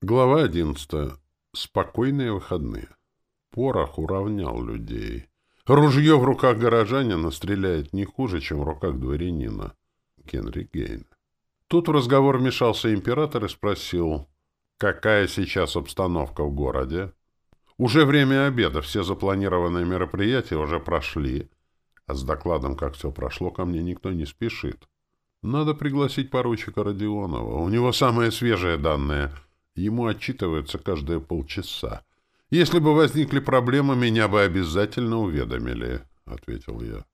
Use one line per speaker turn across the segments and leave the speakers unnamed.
Глава 11. Спокойные выходные. Порох уравнял людей. Ружье в руках горожанина стреляет не хуже, чем в руках дворянина. Генри Гейн. Тут в разговор вмешался император и спросил, какая сейчас обстановка в городе. Уже время обеда, все запланированные мероприятия уже прошли, а с докладом, как все прошло, ко мне никто не спешит. Надо пригласить поручика Родионова, у него самые свежие данные — Ему отчитывается каждые полчаса. «Если бы возникли проблемы, меня бы обязательно уведомили», — ответил я.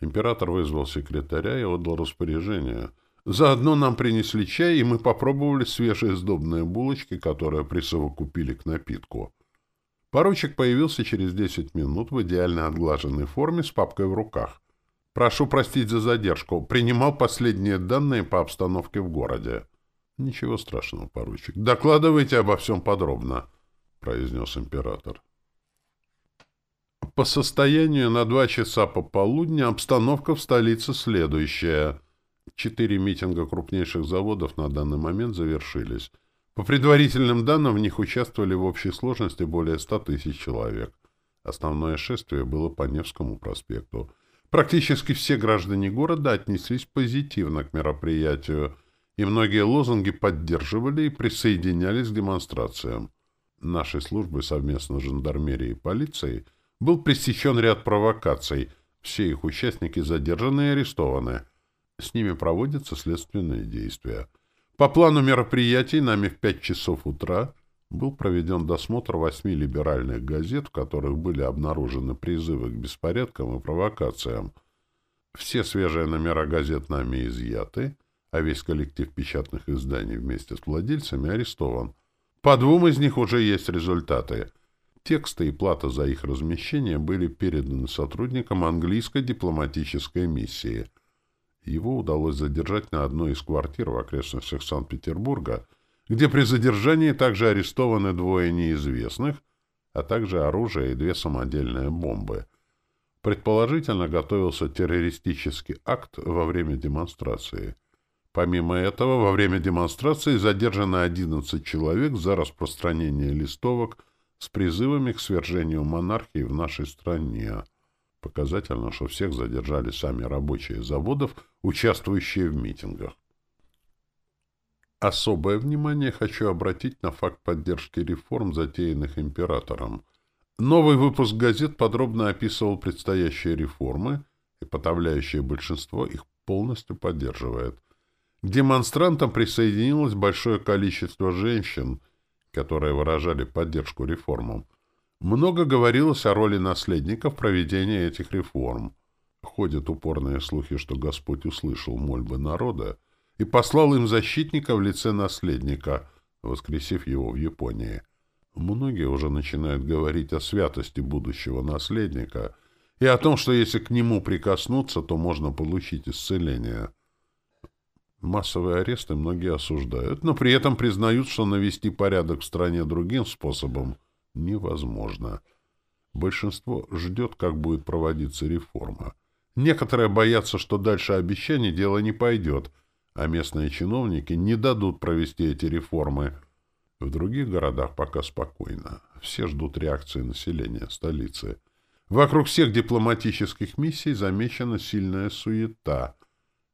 Император вызвал секретаря и отдал распоряжение. Заодно нам принесли чай, и мы попробовали свежие сдобные булочки, которые присовокупили к напитку. Поручик появился через 10 минут в идеально отглаженной форме с папкой в руках. «Прошу простить за задержку. Принимал последние данные по обстановке в городе». «Ничего страшного, поручик. Докладывайте обо всем подробно», — произнес император. По состоянию на два часа пополудня обстановка в столице следующая. Четыре митинга крупнейших заводов на данный момент завершились. По предварительным данным, в них участвовали в общей сложности более 100 тысяч человек. Основное шествие было по Невскому проспекту. Практически все граждане города отнеслись позитивно к мероприятию – и многие лозунги поддерживали и присоединялись к демонстрациям. Нашей службы совместно с жандармерией и полицией был пресечен ряд провокаций, все их участники задержаны и арестованы. С ними проводятся следственные действия. По плану мероприятий нами в 5 часов утра был проведен досмотр восьми либеральных газет, в которых были обнаружены призывы к беспорядкам и провокациям. Все свежие номера газет нами изъяты — а весь коллектив печатных изданий вместе с владельцами арестован. По двум из них уже есть результаты. Тексты и плата за их размещение были переданы сотрудникам английской дипломатической миссии. Его удалось задержать на одной из квартир в окрестностях Санкт-Петербурга, где при задержании также арестованы двое неизвестных, а также оружие и две самодельные бомбы. Предположительно, готовился террористический акт во время демонстрации – Помимо этого, во время демонстрации задержано 11 человек за распространение листовок с призывами к свержению монархии в нашей стране. Показательно, что всех задержали сами рабочие заводов, участвующие в митингах. Особое внимание хочу обратить на факт поддержки реформ, затеянных императором. Новый выпуск газет подробно описывал предстоящие реформы, и подавляющее большинство их полностью поддерживает – к демонстрантам присоединилось большое количество женщин, которые выражали поддержку реформам. Много говорилось о роли наследников в проведении этих реформ. Ходят упорные слухи, что Господь услышал мольбы народа и послал им защитника в лице наследника, воскресив его в Японии. Многие уже начинают говорить о святости будущего наследника и о том, что если к нему прикоснуться, то можно получить исцеление – Массовые аресты многие осуждают, но при этом признают, что навести порядок в стране другим способом невозможно. Большинство ждет, как будет проводиться реформа. Некоторые боятся, что дальше обещаний дело не пойдет, а местные чиновники не дадут провести эти реформы. В других городах пока спокойно. Все ждут реакции населения столицы. Вокруг всех дипломатических миссий замечена сильная суета –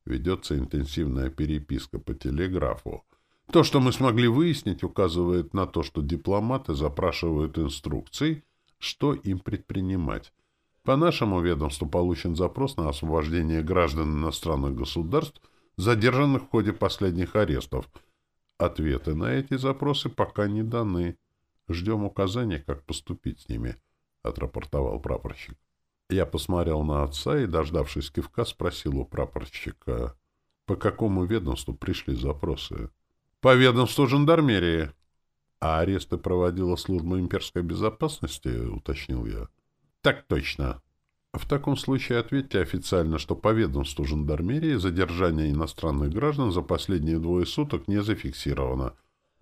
Ведется интенсивная переписка по телеграфу. То, что мы смогли выяснить, указывает на то, что дипломаты запрашивают инструкций, что им предпринимать. По нашему ведомству получен запрос на освобождение граждан иностранных государств, задержанных в ходе последних арестов. Ответы на эти запросы пока не даны. Ждем указания, как поступить с ними, — отрапортовал прапорщик. Я посмотрел на отца и, дождавшись кивка, спросил у прапорщика, по какому ведомству пришли запросы. «По ведомству жандармерии». «А аресты проводила служба имперской безопасности?» — уточнил я. «Так точно». В таком случае ответьте официально, что по ведомству жандармерии задержание иностранных граждан за последние двое суток не зафиксировано.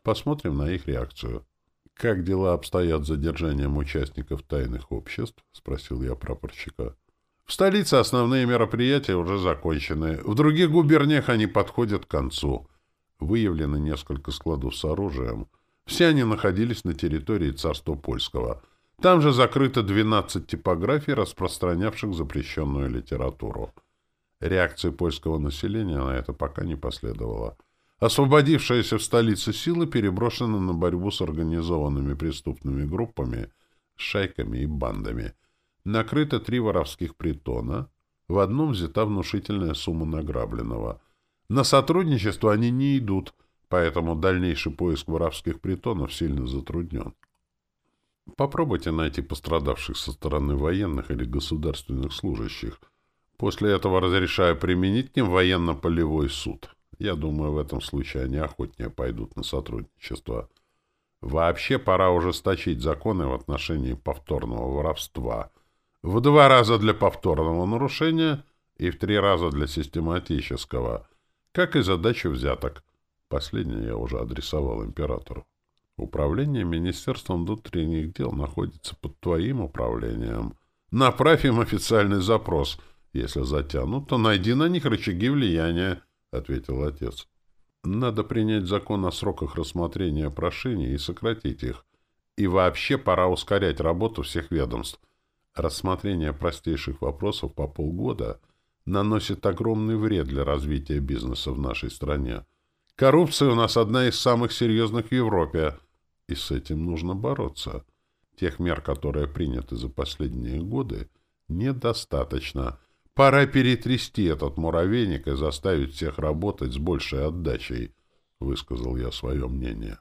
Посмотрим на их реакцию. «Как дела обстоят с задержанием участников тайных обществ?» — спросил я прапорщика. «В столице основные мероприятия уже закончены. В других губерниях они подходят к концу. Выявлено несколько складов с оружием. Все они находились на территории царства польского. Там же закрыто 12 типографий, распространявших запрещенную литературу. Реакции польского населения на это пока не последовало». Освободившиеся в столице силы переброшены на борьбу с организованными преступными группами, шайками и бандами. Накрыто три воровских притона, в одном взята внушительная сумма награбленного. На сотрудничество они не идут, поэтому дальнейший поиск воровских притонов сильно затруднен. Попробуйте найти пострадавших со стороны военных или государственных служащих. После этого разрешаю применить к ним военно-полевой суд. Я думаю, в этом случае они охотнее пойдут на сотрудничество. Вообще пора ужесточить законы в отношении повторного воровства. В два раза для повторного нарушения и в три раза для систематического, как и задачу взяток. Последнее я уже адресовал императору. Управление Министерством внутренних дел находится под твоим управлением. Направь им официальный запрос. Если затянут, то найди на них рычаги влияния. — ответил отец. «Надо принять закон о сроках рассмотрения прошений и сократить их. И вообще пора ускорять работу всех ведомств. Рассмотрение простейших вопросов по полгода наносит огромный вред для развития бизнеса в нашей стране. Коррупция у нас одна из самых серьезных в Европе, и с этим нужно бороться. Тех мер, которые приняты за последние годы, недостаточно». Пора перетрясти этот муравейник и заставить всех работать с большей отдачей, высказал я свое мнение.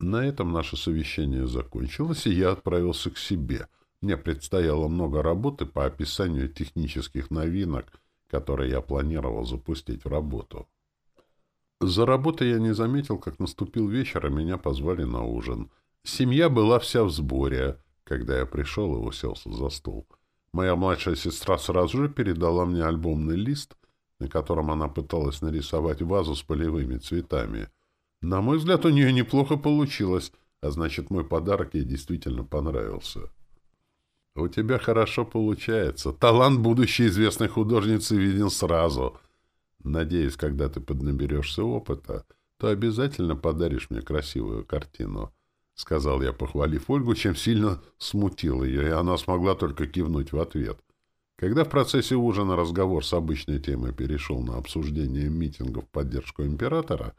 На этом наше совещание закончилось, и я отправился к себе. Мне предстояло много работы по описанию технических новинок, которые я планировал запустить в работу. За работой я не заметил, как наступил вечер, и меня позвали на ужин. Семья была вся в сборе, когда я пришел и уселся за стол. — Моя младшая сестра сразу же передала мне альбомный лист, на котором она пыталась нарисовать вазу с полевыми цветами. На мой взгляд, у нее неплохо получилось, а значит, мой подарок ей действительно понравился. «У тебя хорошо получается. Талант будущей известной художницы виден сразу. Надеюсь, когда ты поднаберешься опыта, то обязательно подаришь мне красивую картину сказал я, похвалив Ольгу, чем сильно смутил ее, и она смогла только кивнуть в ответ. Когда в процессе ужина разговор с обычной темой перешел на обсуждение митингов в поддержку императора,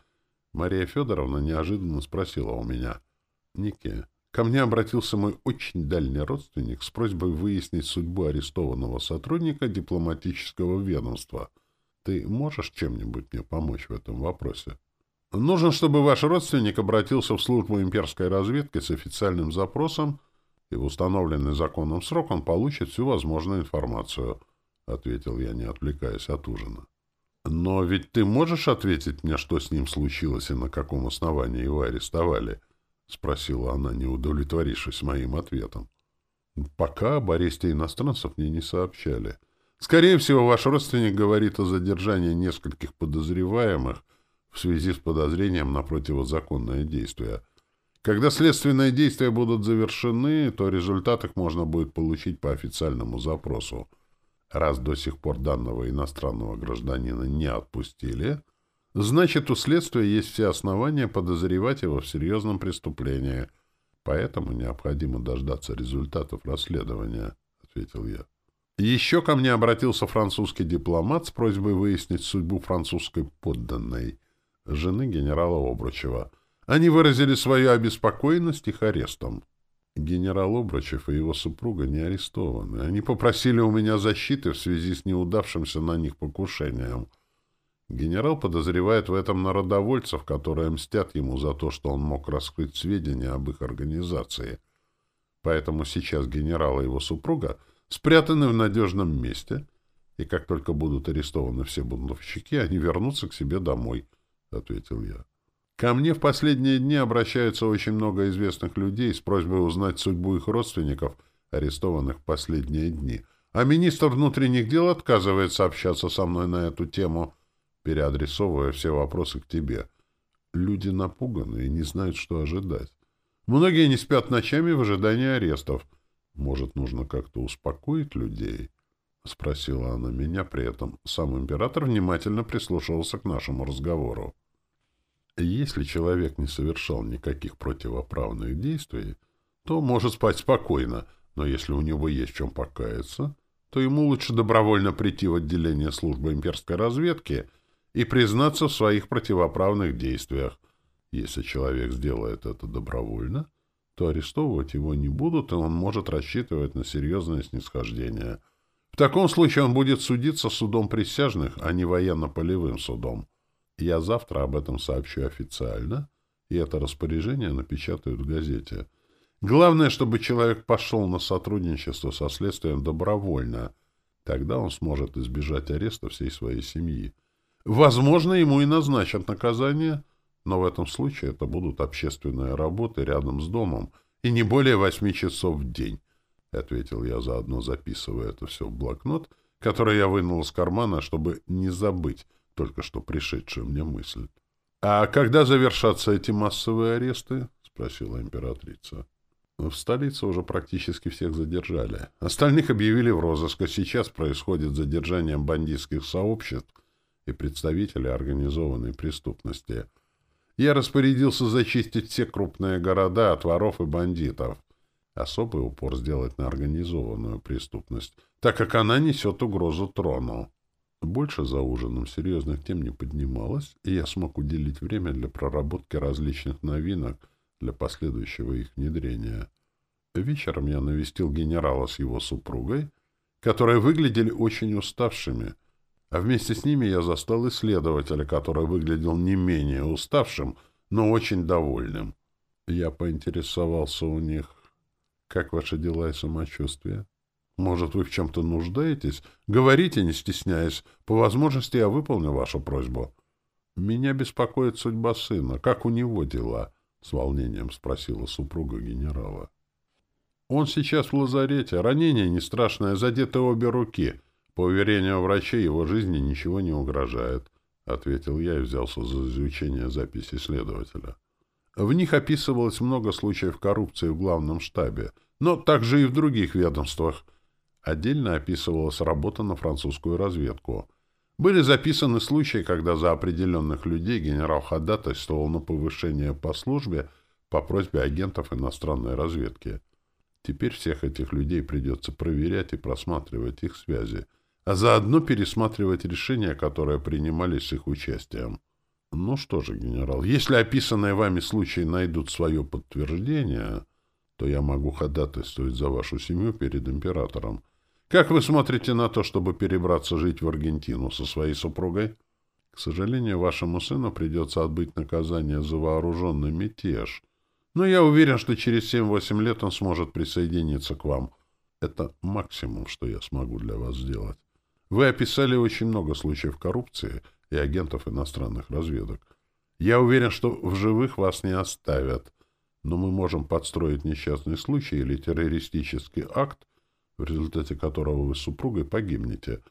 Мария Федоровна неожиданно спросила у меня. "Нике, ко мне обратился мой очень дальний родственник с просьбой выяснить судьбу арестованного сотрудника дипломатического ведомства. Ты можешь чем-нибудь мне помочь в этом вопросе?» Нужно, чтобы ваш родственник обратился в службу имперской разведки с официальным запросом, и в установленный законом срок он получит всю возможную информацию, — ответил я, не отвлекаясь от ужина. «Но ведь ты можешь ответить мне, что с ним случилось и на каком основании его арестовали?» — спросила она, не удовлетворившись моим ответом. «Пока об аресте иностранцев мне не сообщали. Скорее всего, ваш родственник говорит о задержании нескольких подозреваемых — в связи с подозрением на противозаконное действие. Когда следственные действия будут завершены, то результат их можно будет получить по официальному запросу. Раз до сих пор данного иностранного гражданина не отпустили, значит, у следствия есть все основания подозревать его в серьезном преступлении, поэтому необходимо дождаться результатов расследования, — ответил я. Еще ко мне обратился французский дипломат с просьбой выяснить судьбу французской подданной — жены генерала Обручева. Они выразили свою обеспокоенность их арестом. Генерал Обручев и его супруга не арестованы. Они попросили у меня защиты в связи с неудавшимся на них покушением. Генерал подозревает в этом народовольцев, которые мстят ему за то, что он мог раскрыть сведения об их организации. Поэтому сейчас генерал и его супруга спрятаны в надежном месте, и как только будут арестованы все бунтовщики, они вернутся к себе домой —— ответил я. Ко мне в последние дни обращаются очень много известных людей с просьбой узнать судьбу их родственников, арестованных в последние дни. А министр внутренних дел отказывается общаться со мной на эту тему, переадресовывая все вопросы к тебе. Люди напуганы и не знают, что ожидать. Многие не спят ночами в ожидании арестов. Может, нужно как-то успокоить людей?» — спросила она меня при этом. Сам император внимательно прислушивался к нашему разговору. Если человек не совершал никаких противоправных действий, то может спать спокойно, но если у него есть чем покаяться, то ему лучше добровольно прийти в отделение службы имперской разведки и признаться в своих противоправных действиях. Если человек сделает это добровольно, то арестовывать его не будут, и он может рассчитывать на серьезное снисхождение – в таком случае он будет судиться судом присяжных, а не военно-полевым судом. Я завтра об этом сообщу официально, и это распоряжение напечатают в газете. Главное, чтобы человек пошел на сотрудничество со следствием добровольно. Тогда он сможет избежать ареста всей своей семьи. Возможно, ему и назначат наказание, но в этом случае это будут общественные работы рядом с домом и не более восьми часов в день ответил я заодно записывая это все в блокнот, который я вынул из кармана, чтобы не забыть только что пришедшую мне мысль. «А когда завершатся эти массовые аресты?» — спросила императрица. В столице уже практически всех задержали. Остальных объявили в розыск, а сейчас происходит задержание бандитских сообществ и представителей организованной преступности. Я распорядился зачистить все крупные города от воров и бандитов особый упор сделать на организованную преступность, так как она несет угрозу трону. Больше за ужином серьезных тем не поднималось, и я смог уделить время для проработки различных новинок для последующего их внедрения. Вечером я навестил генерала с его супругой, которые выглядели очень уставшими, а вместе с ними я застал исследователя, который выглядел не менее уставшим, но очень довольным. Я поинтересовался у них, как ваши дела и самочувствие? Может, вы в чем-то нуждаетесь? Говорите, не стесняясь. По возможности я выполню вашу просьбу. Меня беспокоит судьба сына. Как у него дела? С волнением спросила супруга генерала. Он сейчас в лазарете. Ранение не страшное, задеты обе руки. По уверению врачей, его жизни ничего не угрожает, — ответил я и взялся за изучение записи следователя. — в них описывалось много случаев коррупции в главном штабе, но также и в других ведомствах. Отдельно описывалась работа на французскую разведку. Были записаны случаи, когда за определенных людей генерал ходатайствовал на повышение по службе по просьбе агентов иностранной разведки. Теперь всех этих людей придется проверять и просматривать их связи, а заодно пересматривать решения, которые принимались с их участием. Ну что же, генерал, если описанные вами случаи найдут свое подтверждение, то я могу ходатайствовать за вашу семью перед императором. Как вы смотрите на то, чтобы перебраться жить в Аргентину со своей супругой? К сожалению, вашему сыну придется отбыть наказание за вооруженный мятеж. Но я уверен, что через 7-8 лет он сможет присоединиться к вам. Это максимум, что я смогу для вас сделать. Вы описали очень много случаев коррупции — и агентов иностранных разведок. Я уверен, что в живых вас не оставят, но мы можем подстроить несчастный случай или террористический акт, в результате которого вы с супругой погибнете.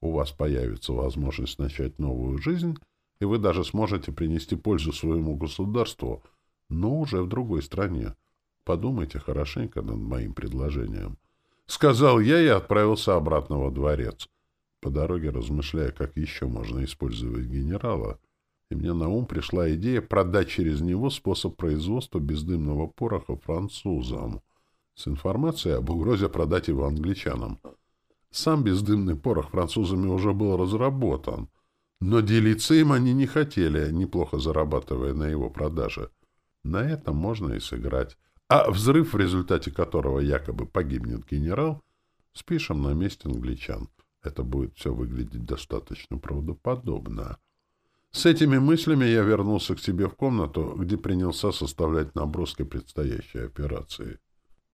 У вас появится возможность начать новую жизнь, и вы даже сможете принести пользу своему государству, но уже в другой стране. Подумайте хорошенько над моим предложением. Сказал я и отправился обратно во дворец. По дороге размышляя, как еще можно использовать генерала, и мне на ум пришла идея продать через него способ производства бездымного пороха французам с информацией об угрозе продать его англичанам. Сам бездымный порох французами уже был разработан, но делиться им они не хотели, неплохо зарабатывая на его продаже. На этом можно и сыграть. А взрыв, в результате которого якобы погибнет генерал, спишем на месте англичан — это будет все выглядеть достаточно правдоподобно. С этими мыслями я вернулся к себе в комнату, где принялся составлять наброски предстоящей операции.